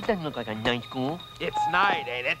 It doesn't look like a night school. It's night, ain't it?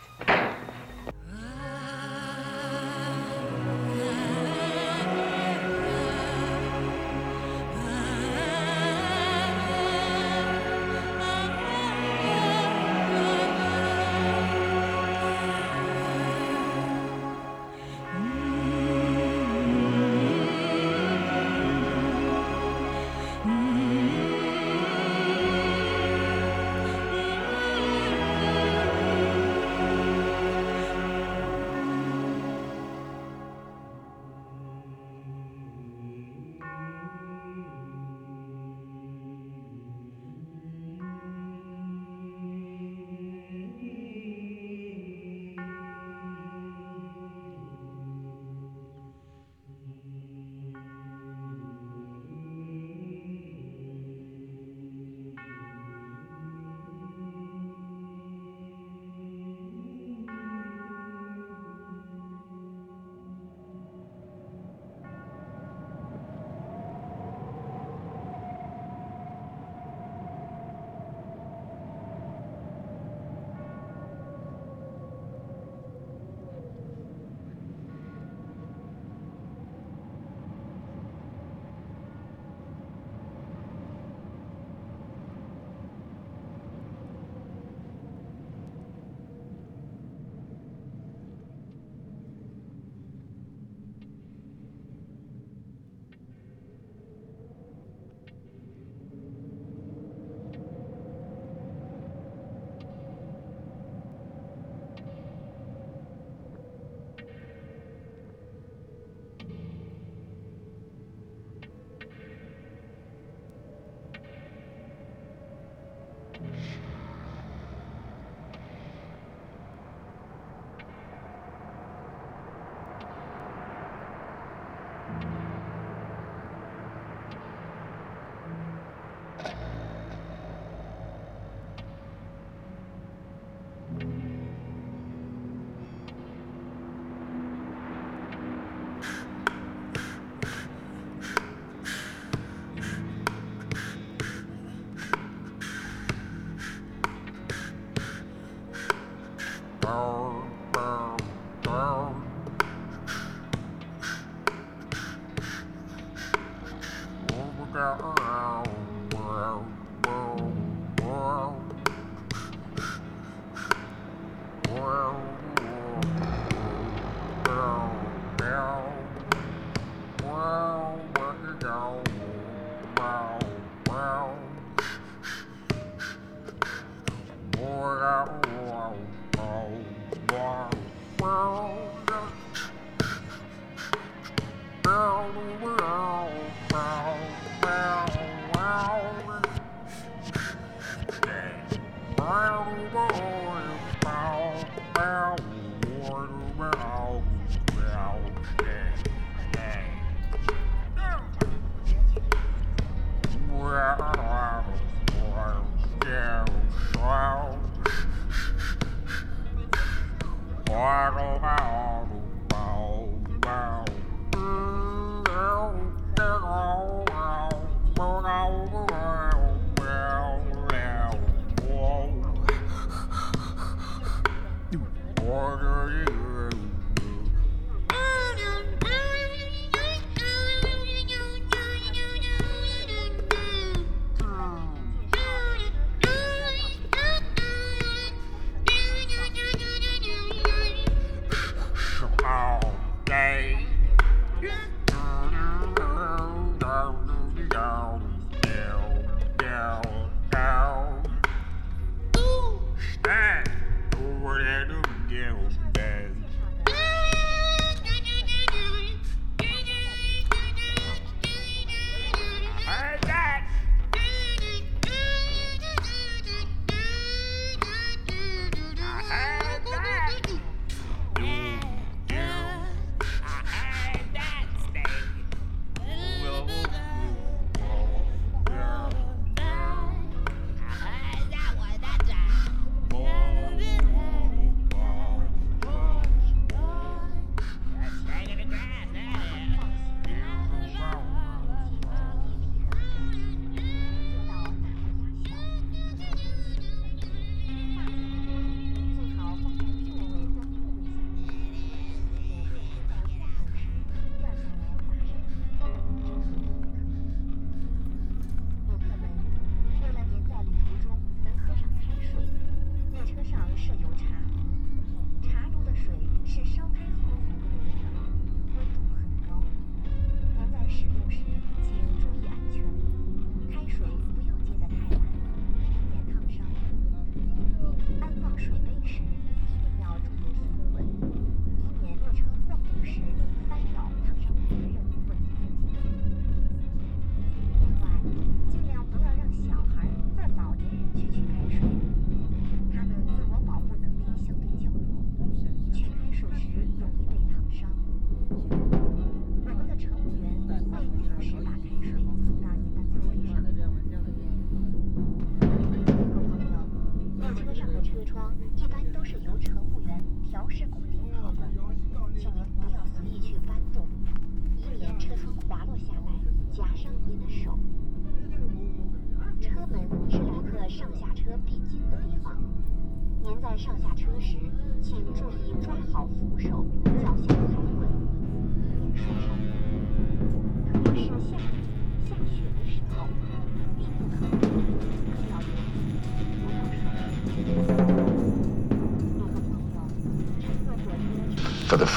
What are you?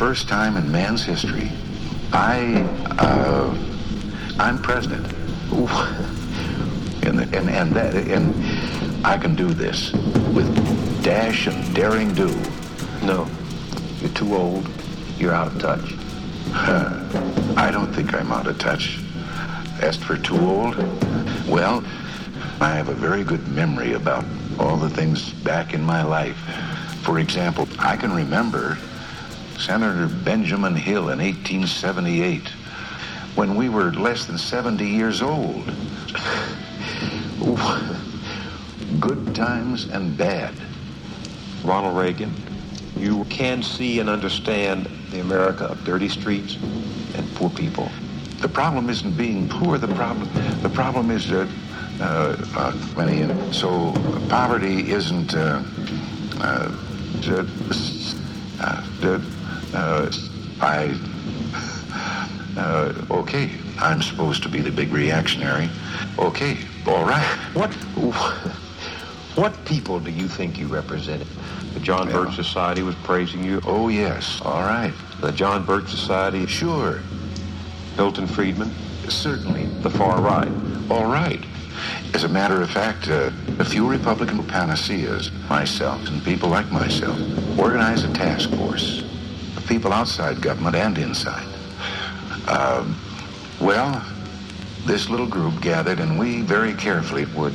First time in man's history, I, uh, I'm president. And, and, and that, and I can do this with dash and daring do. No. You're too old. You're out of touch. I don't think I'm out of touch. As for too old, well, I have a very good memory about all the things back in my life. For example, I can remember Senator Benjamin Hill in 1878 when we were less than 70 years old. Good times and bad. Ronald Reagan, you can see and understand the America of dirty streets and poor people. The problem isn't being poor. The problem, the problem is that uh, uh, many. So poverty isn't. Uh, uh, uh, uh, uh, I. Uh, okay, I'm supposed to be the big reactionary. Okay, all right. What what people do you think you represented? The John Well- Birch Society was praising you. Oh yes, all right. The John Birch Society, Sure, Milton Friedman, certainly. the far right. All right. As a matter of fact, uh, a few Republican panaceas, myself and people like myself, organize a task force people outside government and inside. Um, well, this little group gathered, and we very carefully would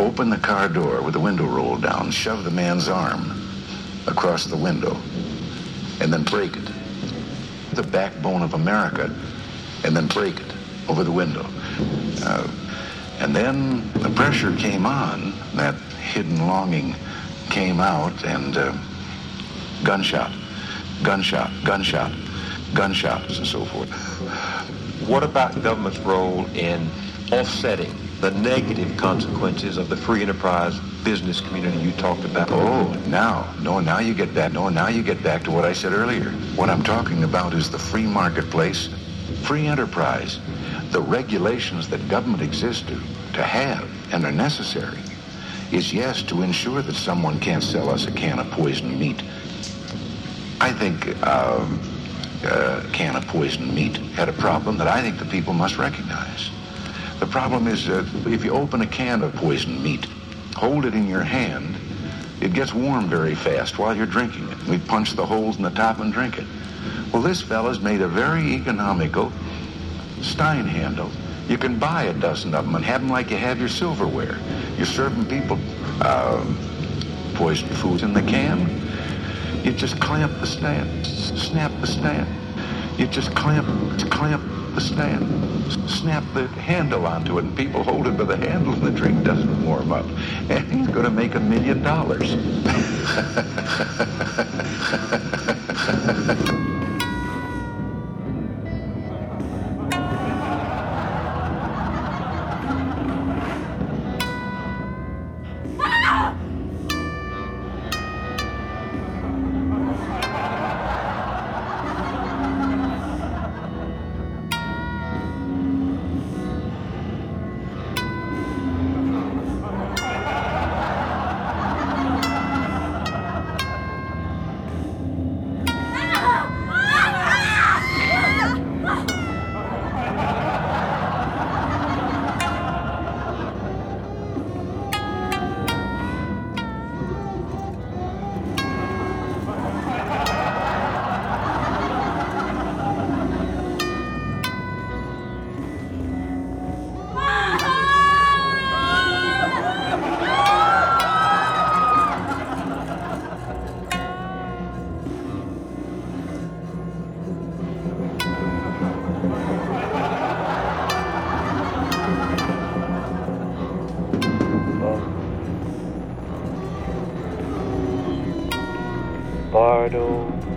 open the car door with the window rolled down, shove the man's arm across the window, and then break it. The backbone of America, and then break it over the window. Uh, and then the pressure came on, that hidden longing came out, and uh, gunshot, gunshot, gunshot, gunshots, and so forth. What about government's role in offsetting the negative consequences of the free enterprise business community you talked about? Oh, now, no, now you get back, no, now you get back to what I said earlier. What I'm talking about is the free marketplace, free enterprise, the regulations that government exists to, to have and are necessary is yes to ensure that someone can't sell us a can of poisoned meat. I think um, a can of poisoned meat had a problem that I think the people must recognize. The problem is that if you open a can of poisoned meat, hold it in your hand, it gets warm very fast while you're drinking it. We punch the holes in the top and drink it. Well, this fella's made a very economical Stein handle. You can buy a dozen of them and have them like you have your silverware. You're serving people um, poisoned foods in the can. You just clamp the stand, snap the stand. You just clamp, clamp the stand, snap the handle onto it, and people hold it by the handle, and the drink doesn't warm up. And he's going to make a million dollars. Bardo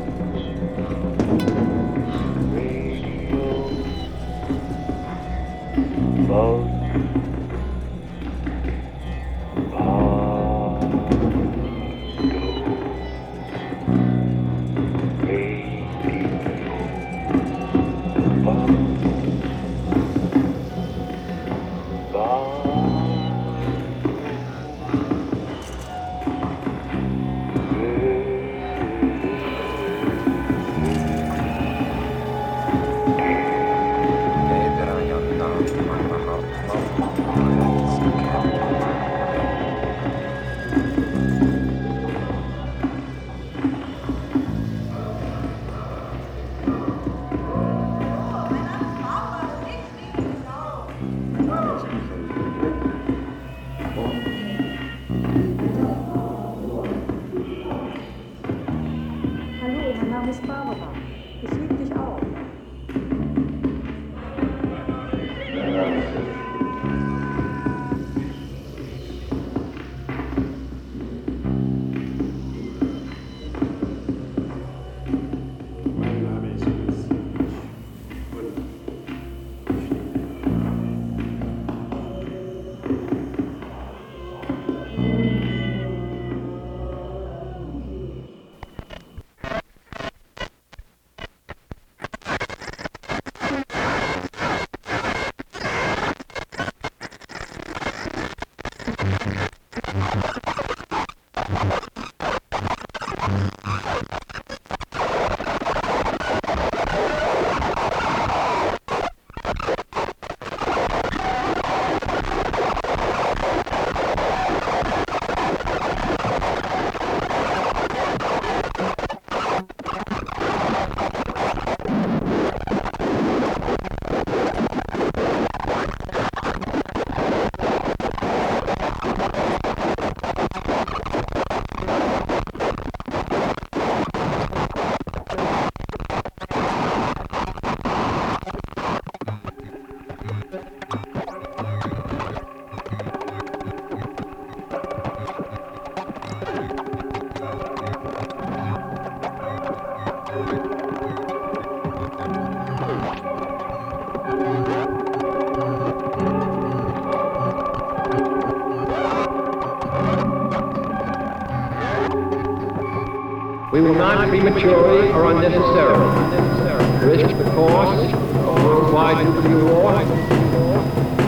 prematurely or unnecessarily risk the cost of worldwide nuclear war,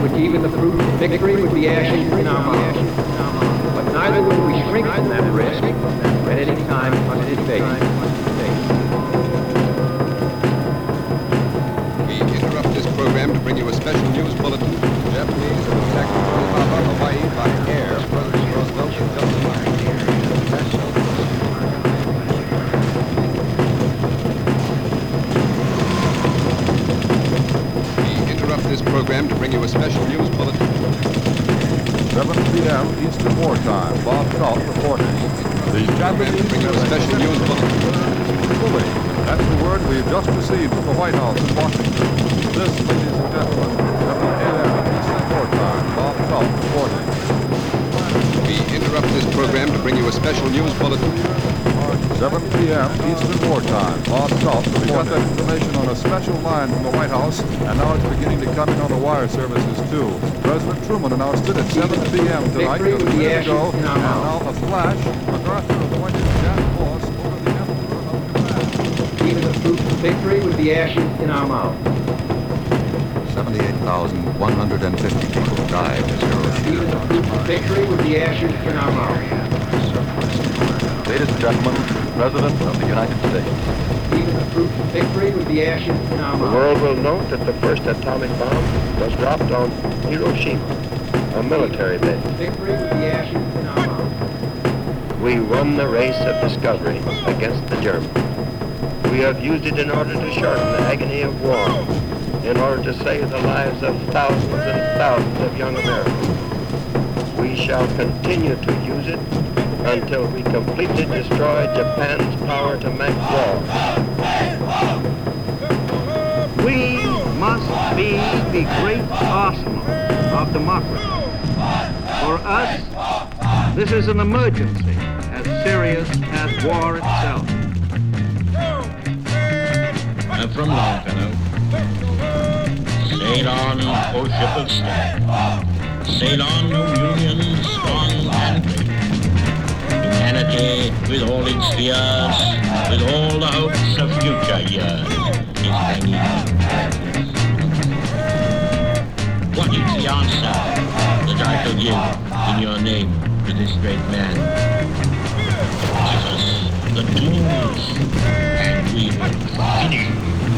which even the fruit of victory would be ashes just received from the White House in Washington. This, ladies and gentlemen, 7 a.m. Eastern Wartime. Bob Trout reporting. We interrupt this program to bring you a special news bulletin. 7 p.m. Eastern Wartime. Bob Trout We got that information on a special line from the White House, and now it's beginning to come in on the wire services, too. President Truman announced it at 7 p.m. tonight, just a with the minute ago, in and now a flash. Even the fruit of victory would be ashes in our mouths. 78,150 people died as Even the fruit of victory would be ashes in our mouths. Ladies and gentlemen, President of the United States. Even the fruit of victory would be ashes in our The world will note that the first atomic bomb was dropped on Hiroshima, a military base. Victory would be ashes in our mouths. We won the race of discovery against the Germans. We have used it in order to shorten the agony of war, in order to save the lives of thousands and thousands of young Americans. We shall continue to use it until we completely destroy Japan's power to make war. We must be the great arsenal of democracy. For us, this is an emergency as serious as war itself. From Longfellow. Sail on, O ship of state. Sail on, O Union, strong and great. Humanity, with all its fears, with all the hopes of future years, is hanging on. What is the answer that I shall give in your name to this great man? The tools, and we will finish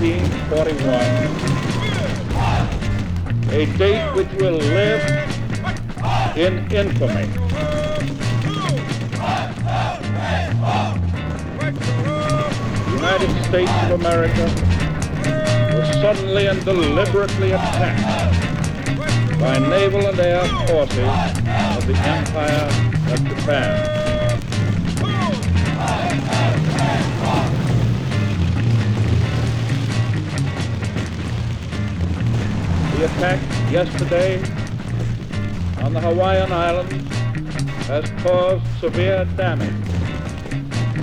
1941, a date which will live in infamy. The United States of America was suddenly and deliberately attacked by naval and air forces of the Empire of Japan. The attack yesterday on the Hawaiian Islands has caused severe damage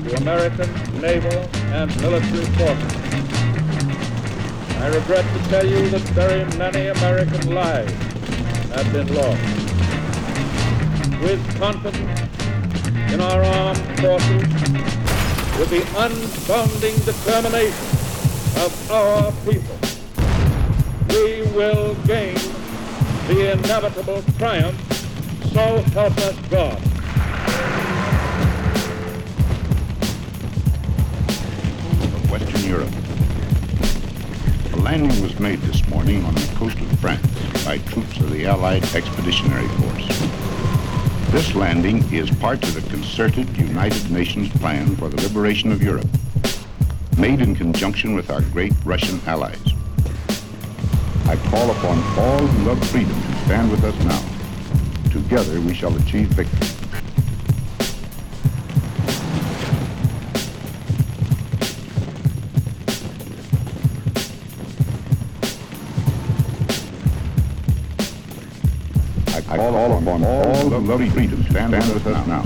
to American naval and military forces. I regret to tell you that very many American lives have been lost. With confidence in our armed forces, with the unbounding determination of our people, we will gain the inevitable triumph, so help us God. of Western Europe. A landing was made this morning on the coast of France by troops of the Allied Expeditionary Force. This landing is part of the concerted United Nations plan for the liberation of Europe, made in conjunction with our great Russian allies. I call upon all who love freedom to stand with us now. Together we shall achieve victory. I call upon all who love freedom to stand with us now.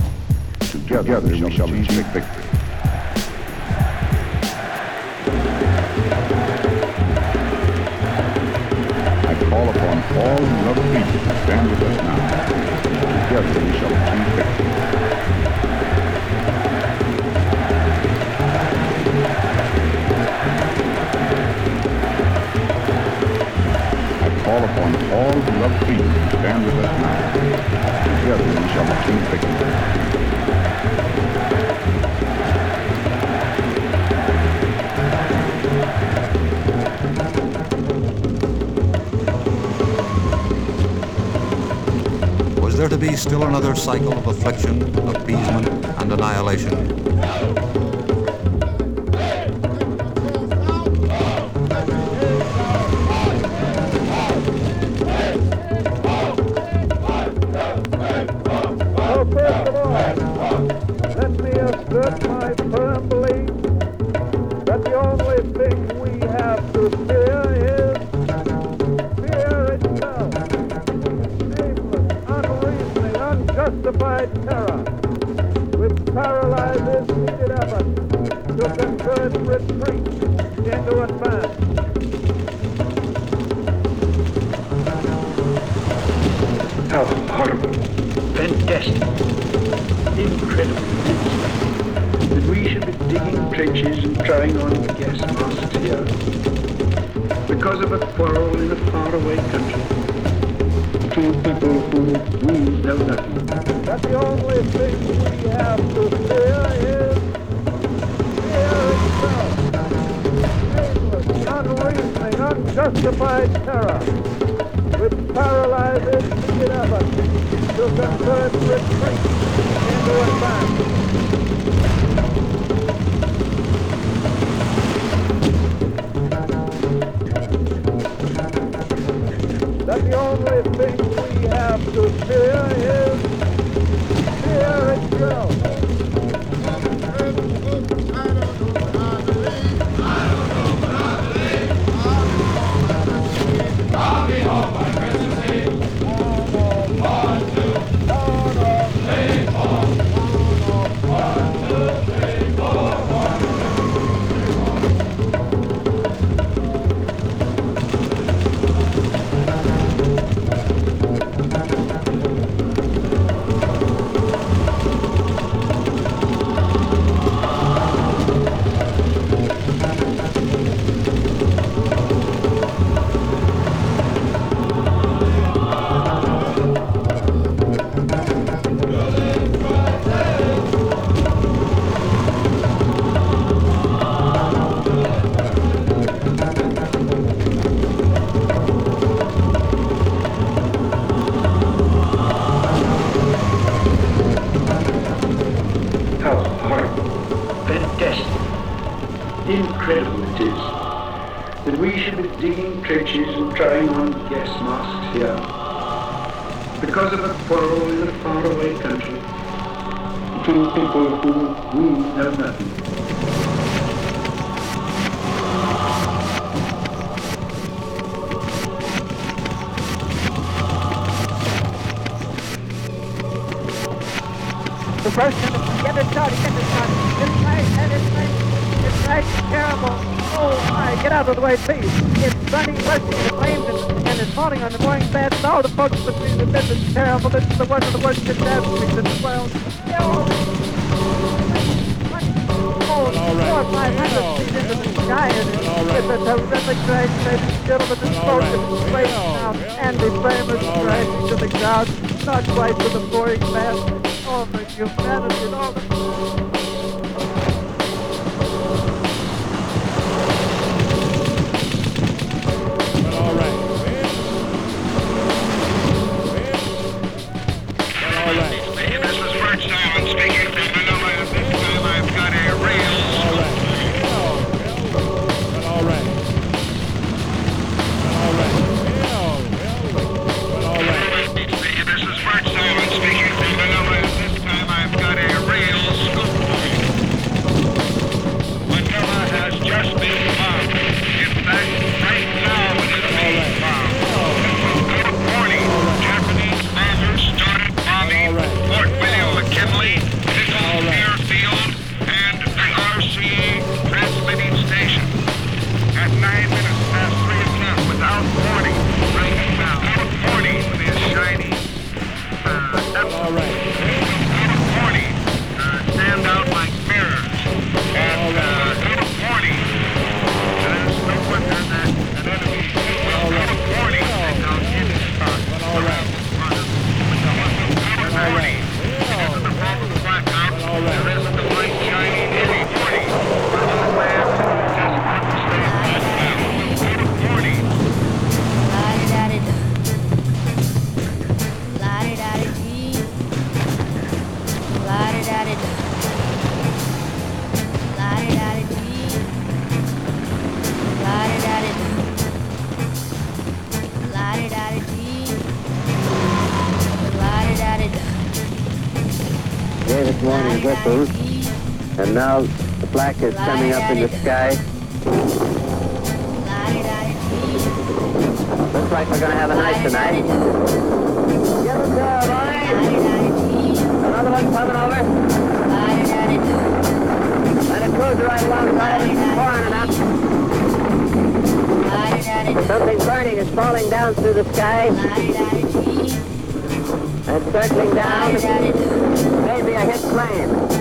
Together we shall achieve victory. With us now. Together we shall achieve victory. I call upon all who love freedom to stand with us now. Together we shall achieve victory. There to be still another cycle of affliction, appeasement, and annihilation? Incredible that we should be digging trenches and throwing on gas masks here because of a quarrel in a faraway country. Two people who we know nothing. That the only thing we have to fear is fear itself. Shameless, unreasoning, unjustified terror, which paralyzes needed effort to convert retreat into advance. That the only thing we have to fear is fear itself. fight for the 4-H. And now the black is coming up in the sky. Looks like we're going to have a night tonight. Yellow tail, boy. Another one coming over. And it cruiser right alongside it, pouring it up. Something burning is falling down through the sky. And circling down. Maybe a hit plane.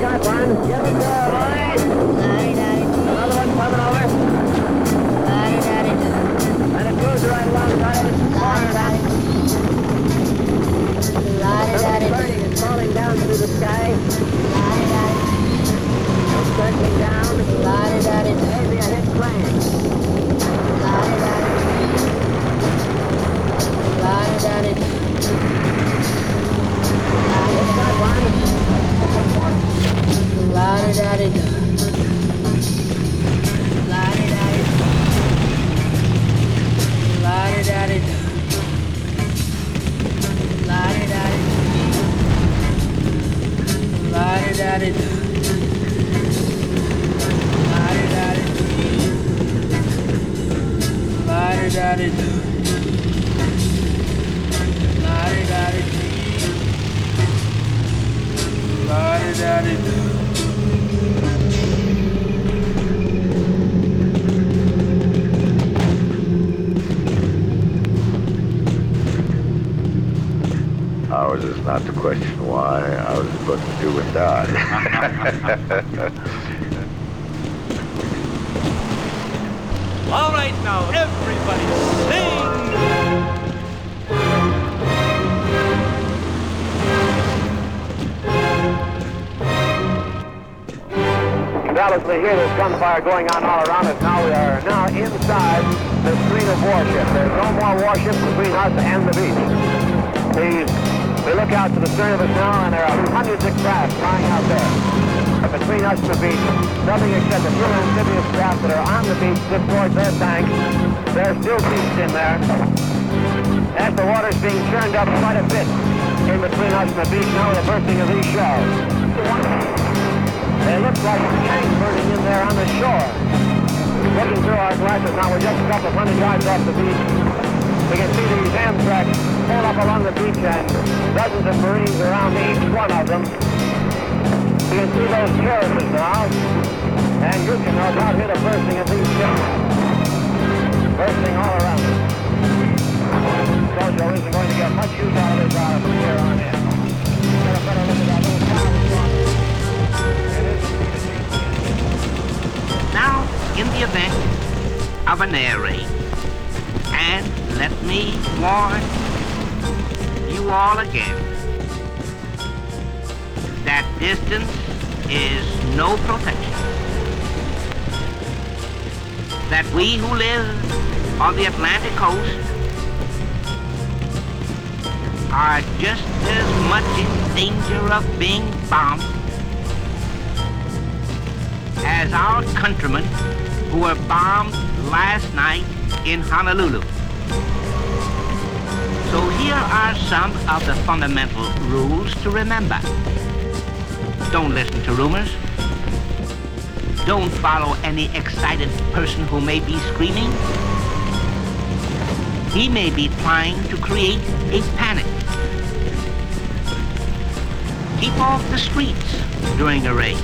Get it there. Another one coming over. And it goes right alongside it. Another birdie is falling down through the sky. It's down. Maybe hit plane. it da da da not to question why. I was but to do and die. All right, now, everybody sing! Undoubtedly here there's gunfire going on all around us. Now we are now inside the screen of warships. There's no more warships between us and the beach. We, we look out to the stern of us now and there are hundreds of craft flying out there. But between us and the beach, nothing except a few amphibious craft that are on the beach just towards their tanks. They're still beached in there. As the water's being churned up quite a bit in between us and the beach now the bursting of these shells. They look like tanks burning in there on the shore. Looking through our glasses now, we're just a couple of hundred yards off the beach. We can see these amtrac pulled up along the beach and dozens of Marines around each one of them. You can see those terraces now. And you can no doubt hear the bursting of these ships. Bursting all around us. Jojo isn't going to get much use out of this uh, from here on in. Now, in the event of an air raid, and let me warn you all again that distance is no protection. That we who live on the Atlantic coast are just as much in danger of being bombed as our countrymen who were bombed last night in Honolulu. Here are some of the fundamental rules to remember. Don't listen to rumors. Don't follow any excited person who may be screaming. He may be trying to create a panic. Keep off the streets during a raid.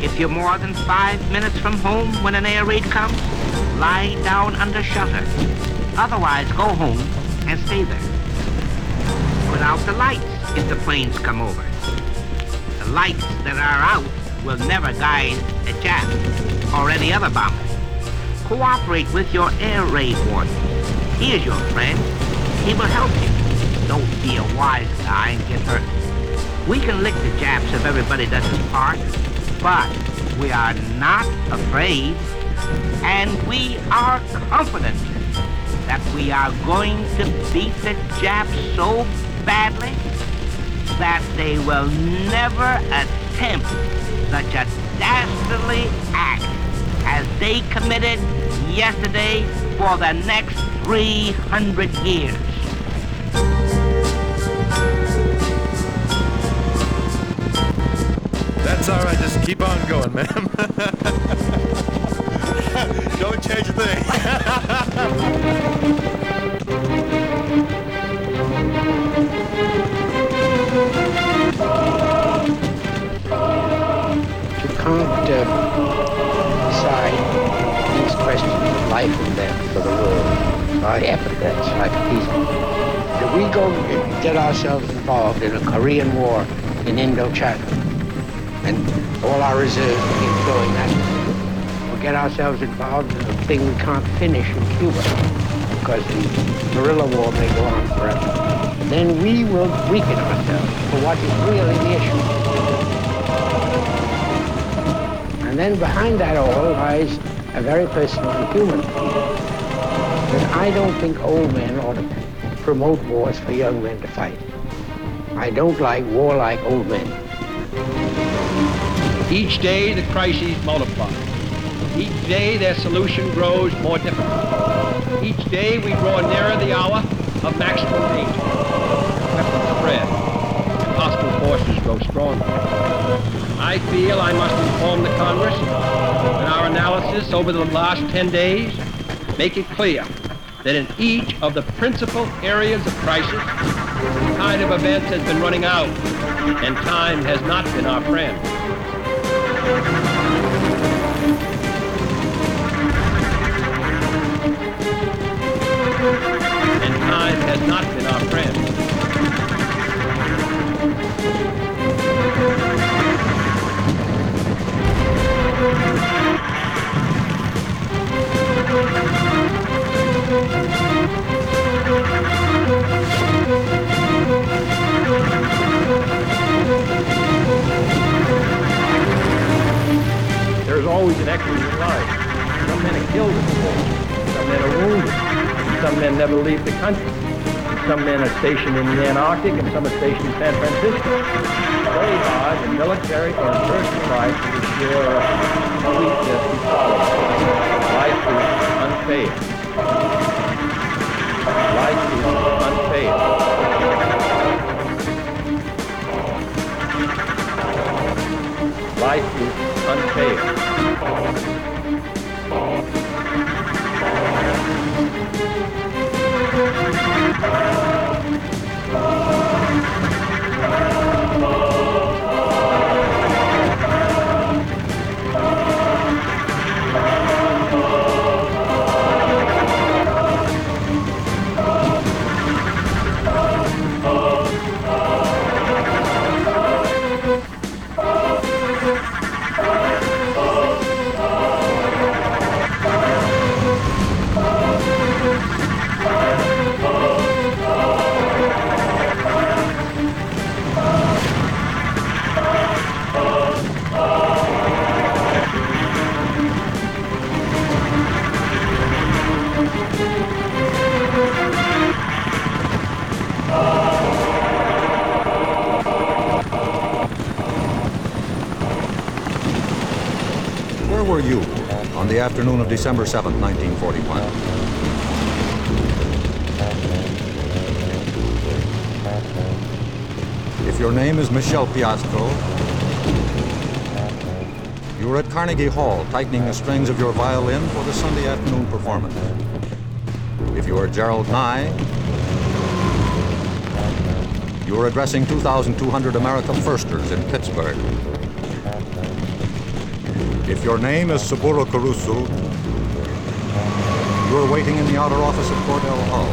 If you're more than five minutes from home when an air raid comes, lie down under shelter. Otherwise, go home and stay there. Put out the lights if the planes come over. The lights that are out will never guide a Jap or any other bomber. Cooperate with your air raid warden. He is your friend. He will help you. Don't be a wise guy and get hurt. We can lick the Japs if everybody does his part, but we are not afraid, and we are confident that we are going to beat the Japs so badly that they will never attempt such a dastardly act as they committed yesterday for the next 300 years. That's all right. Just keep on going, man. Don't change a You life and death for the world by epithets like peace. If we go and get ourselves involved in a Korean war in Indochina, and all our reserves keep flowing that way, we'll get ourselves involved in a thing we can't finish in Cuba because the guerrilla war may go on forever. Then we will weaken ourselves for what is really the issue. And then behind that all lies a very personal human. That I don't think old men ought to promote wars for young men to fight. I don't like warlike old men. Each day the crises multiply. Each day their solution grows more difficult. Each day we draw nearer the hour of maximum danger. Weapons spread and hostile forces grow stronger. I feel I must inform the Congress analysis over the last 10 days make it clear that in each of the principal areas of crisis, the tide of events has been running out, and time has not been our friend. And time has not the. Some men are wounded. Some men never leave the country. Some men are stationed in the Antarctic and some are stationed in San Francisco. They are the military or personal life is your eliteness and follow. Life is unfair. Life is unfair. Were you on the afternoon of December 7, 1941? If your name is Mishel Piastro, you were at Carnegie Hall tightening the strings of your violin for the Sunday afternoon performance. If you are Gerald Nye, you were addressing 2,200 America Firsters in Pittsburgh. If your name is Saburo Kurusu, you are waiting in the outer office of Cordell Hull.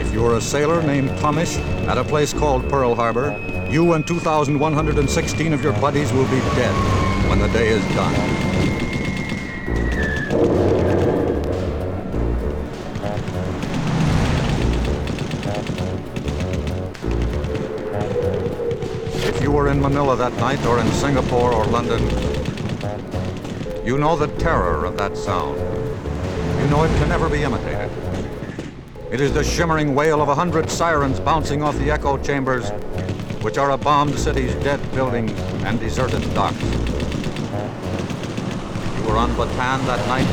If you are a sailor named Tomish at a place called Pearl Harbor, you and 2,116 of your buddies will be dead when the day is done. In Manila that night or in Singapore or London, you know the terror of that sound. You know it can never be imitated. It is the shimmering wail of a hundred sirens bouncing off the echo chambers, which are a bombed city's dead buildings and deserted docks. You were on Bataan that night,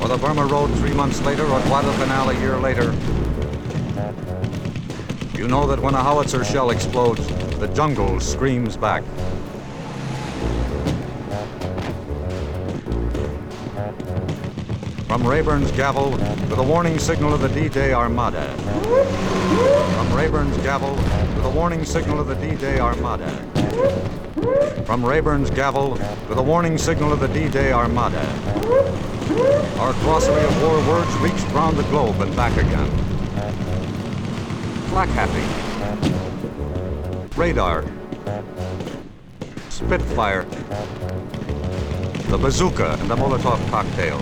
or the Burma Road three months later, or Guadalcanal a year later. You know that when a howitzer shell explodes, the jungle screams back. From Rayburn's gavel to the warning signal of the D-Day Armada. From Rayburn's gavel to the warning signal of the D-Day Armada. From Rayburn's gavel to the warning signal of the D-Day Armada. Our glossary of war words reached round the globe and back again. Flak Happy. Radar. Spitfire. The bazooka and the Molotov cocktail.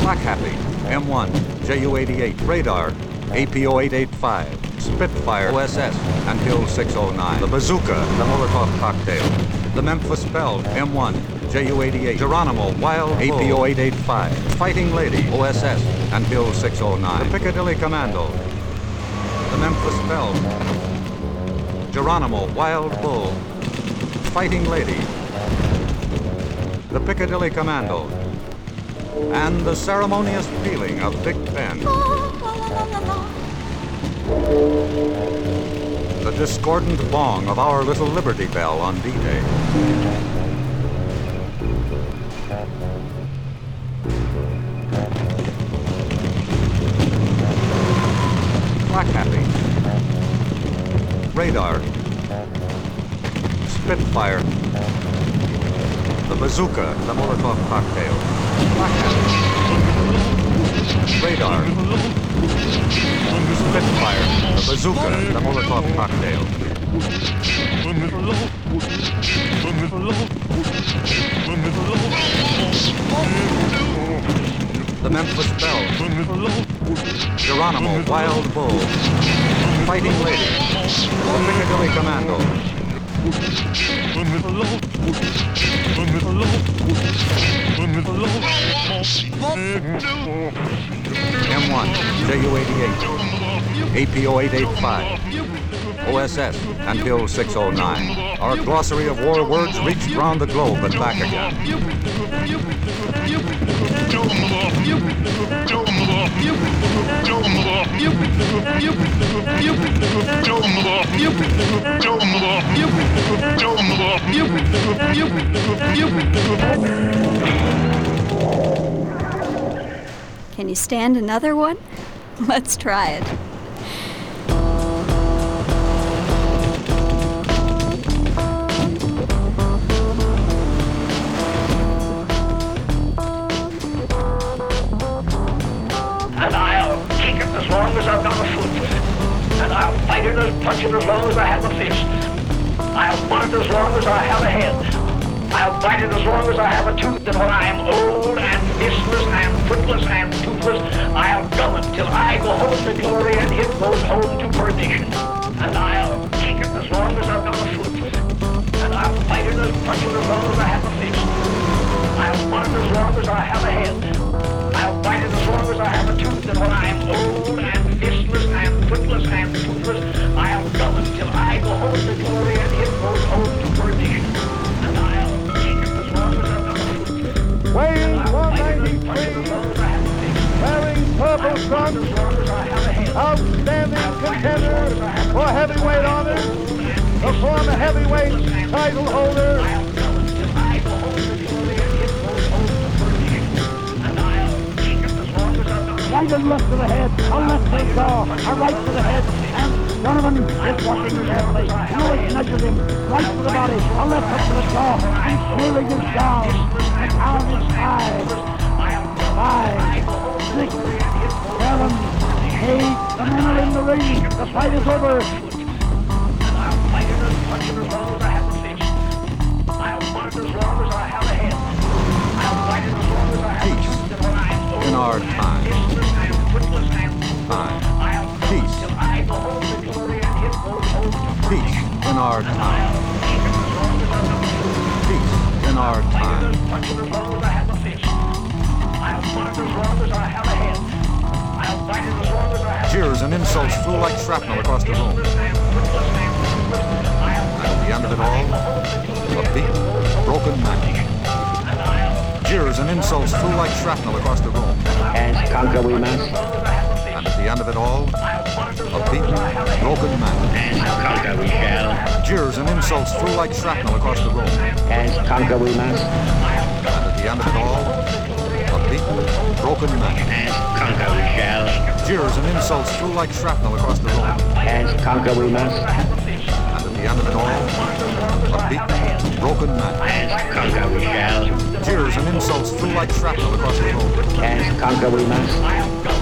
Flak Happy. M1. JU-88. Radar. APO-885. Spitfire. OSS. And Hill 609. The bazooka and the Molotov cocktail. The Memphis Belle. M1. JU-88. Geronimo. Wild APO-885. Fighting Lady. OSS. And Hill 609. The Piccadilly Commando. The Memphis Belle. Geronimo, Wild Bull, Fighting Lady, the Piccadilly Commando, and the ceremonious pealing of Big Ben. The discordant bong of our little Liberty Bell on D-Day. Flak Happy. Radar. Spitfire. The bazooka, the Molotov cocktail. Radar. Spitfire. The bazooka, the Molotov cocktail. The Memphis Belle. Geronimo, Wild Bull. Fighting Lady. Piccadilly Commando. M1, JU-88, APO-885, OSS, and Hill 609. Our glossary of war words reached round the globe and back again. Can you stand another one? Let's try it. Punch it as long as I have a fist. I'll want it as long as I have a head. I'll bite it as long as I have a tooth. And when I am old and fistless and footless and toothless, I'll gum it till I go home to glory and it goes home to perdition. And I'll kick it as long as I've got a foot. And I'll fight it punch it as long as I have a fist. I'll want it as long as I have a head. I'll bite it as long as I have a tooth, and when I am old and fistless and toothless, I'll it till I go home to glory and it goes home to perdition. And I'll kick it as long as I've got a foot. Weighing 193, wearing purple trunks, outstanding contender for heavyweight honor, the former heavyweight title holder, Right and left to the head, a left to the jaw, a right to the head, and Donovan is watching carefully. Louis nudges him, right to the body, a left hook to the jaw, and Schmeling is down. The count is five, five, six, seven, eight. The men are in the ring. The fight is over. In our time. Time. Peace. Peace in our time. Peace in our time. Jeers and insults flew like shrapnel across the room. At the end of it all, a beaten, broken man. Jeers and insults flew like shrapnel across the room. And conquer we must. And at the end of it all, a beaten, broken man. And conquer we shall. Jeers and insults flew like shrapnel across the room. And conquer we must. And at the end of it all, a beaten, broken man. And conquer we shall. Jeers and insults flew like shrapnel across the room. And conquer we must. And at the end of it all, a beaten, broken man. And conquer we shall. Jeers and insults flew like shrapnel across the room. And conquer we must.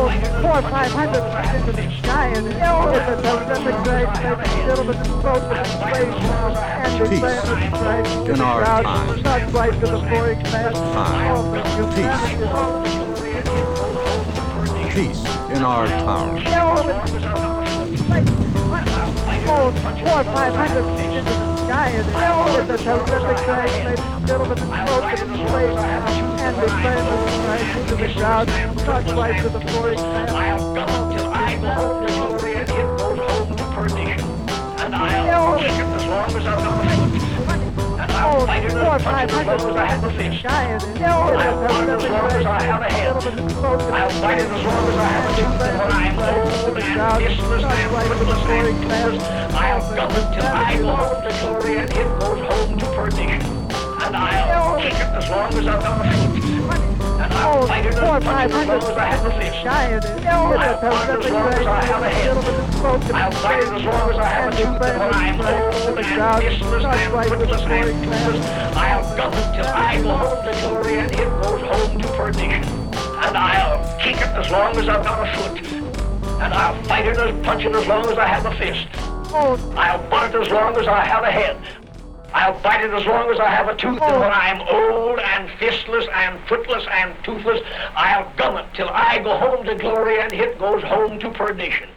Oh, four or five hundred into the sky and it's a terrific great gentlemen both the place and the Peace famous right to in our crowd, time. not quite to the boring man. Time. But you Peace. Peace in our town. Oh, four or five hundred into the sky and it's a terrific great gentlemen both the place and the famous right into the crowd, not quite to the boring man. go home to glory and it goes home to perdition. And I'll it as long as I've got the foot. And I'll fight it and punch as long as I have the fist. I'll it as long as I have a head. I'll fight as long as I have a tooth. And when I'm old and fistless and footless and toothless, I'll it till I go home to glory and it goes home to perdition. And I'll kick it as long as I've got a foot. And I'll fight it and punch it as long as I have the fist. I'll fight it as long as I have a head. I'll fight it as long as I have a tooth. And when I'm old and fistless and footless and toothless, I'll it till I go home to glory and it goes home to perdition. And I'll kick it as long as I've got a foot. And I'll fight it and punch it as long as I have a fist. Oh. I'll butt it as long as I have a head. I'll bite it as long as I have a tooth, and oh. when I'm old and fistless and footless and toothless, I'll gum it till I go home to glory and it goes home to perdition.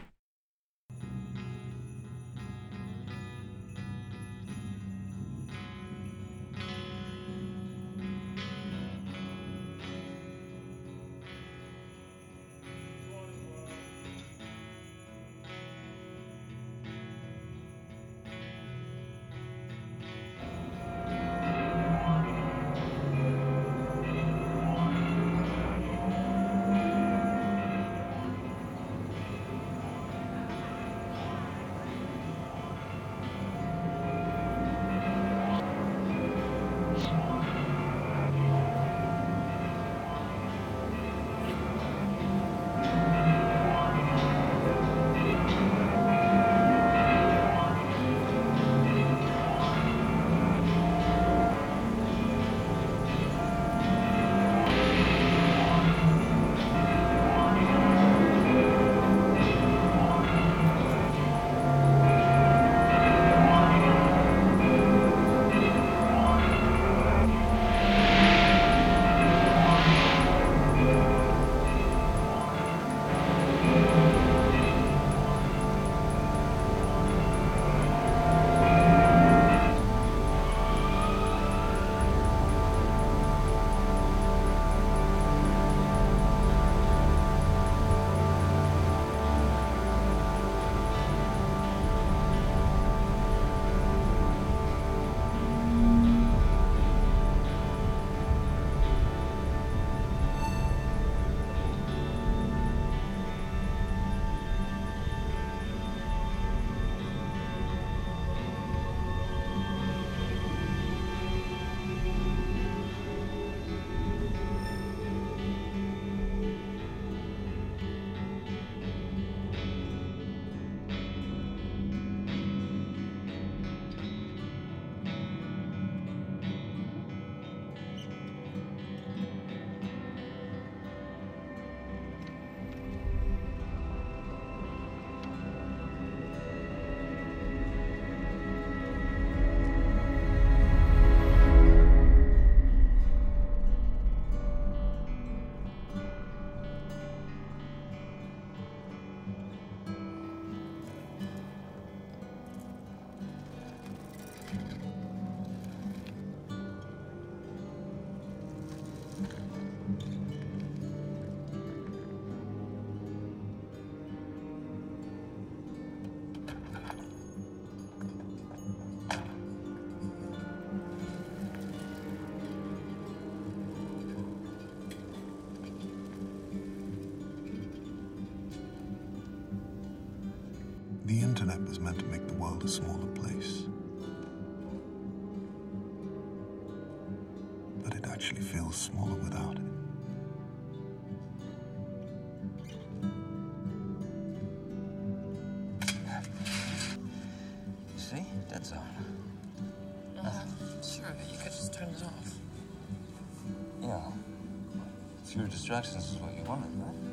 Internet was meant to make the world a smaller place. But it actually feels smaller without it. See? Dead zone. Uh, sure, you could just turn it off. Yeah. Fewer distractions is what you wanted, right?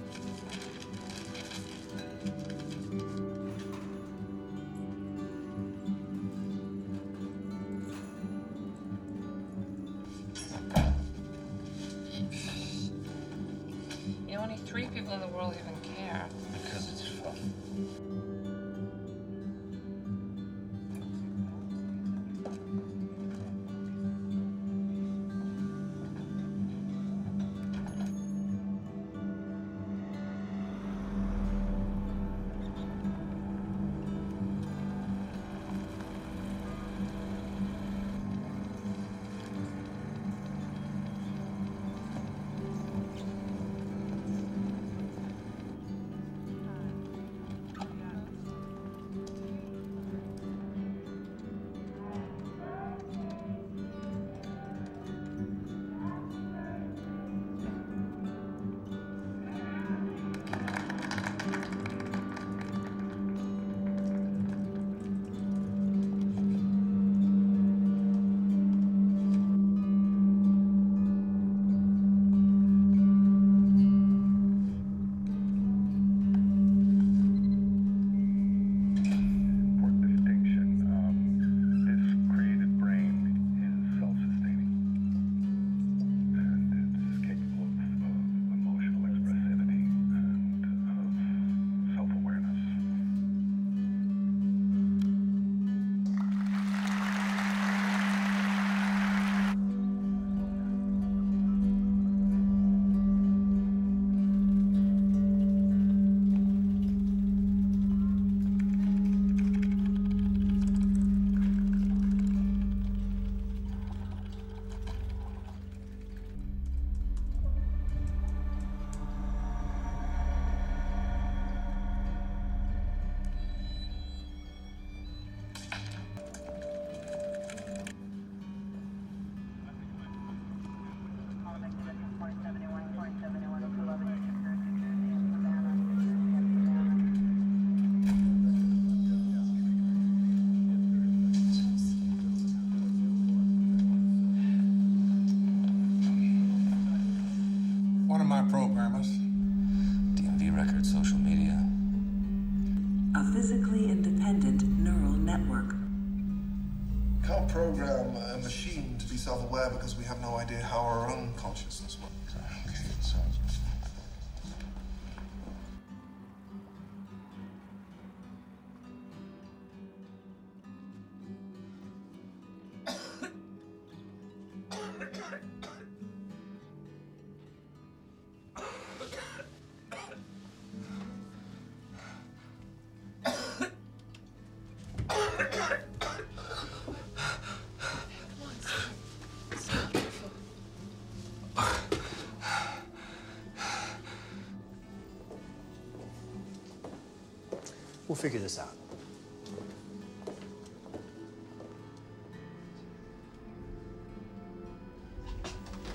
We'll figure this out.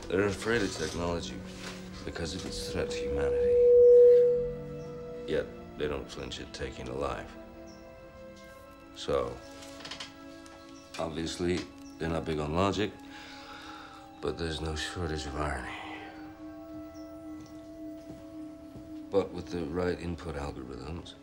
They're afraid of technology because of its threat to humanity. Yet they don't flinch at taking a life. So, obviously, they're not big on logic, but there's no shortage of irony. But with the right input algorithms,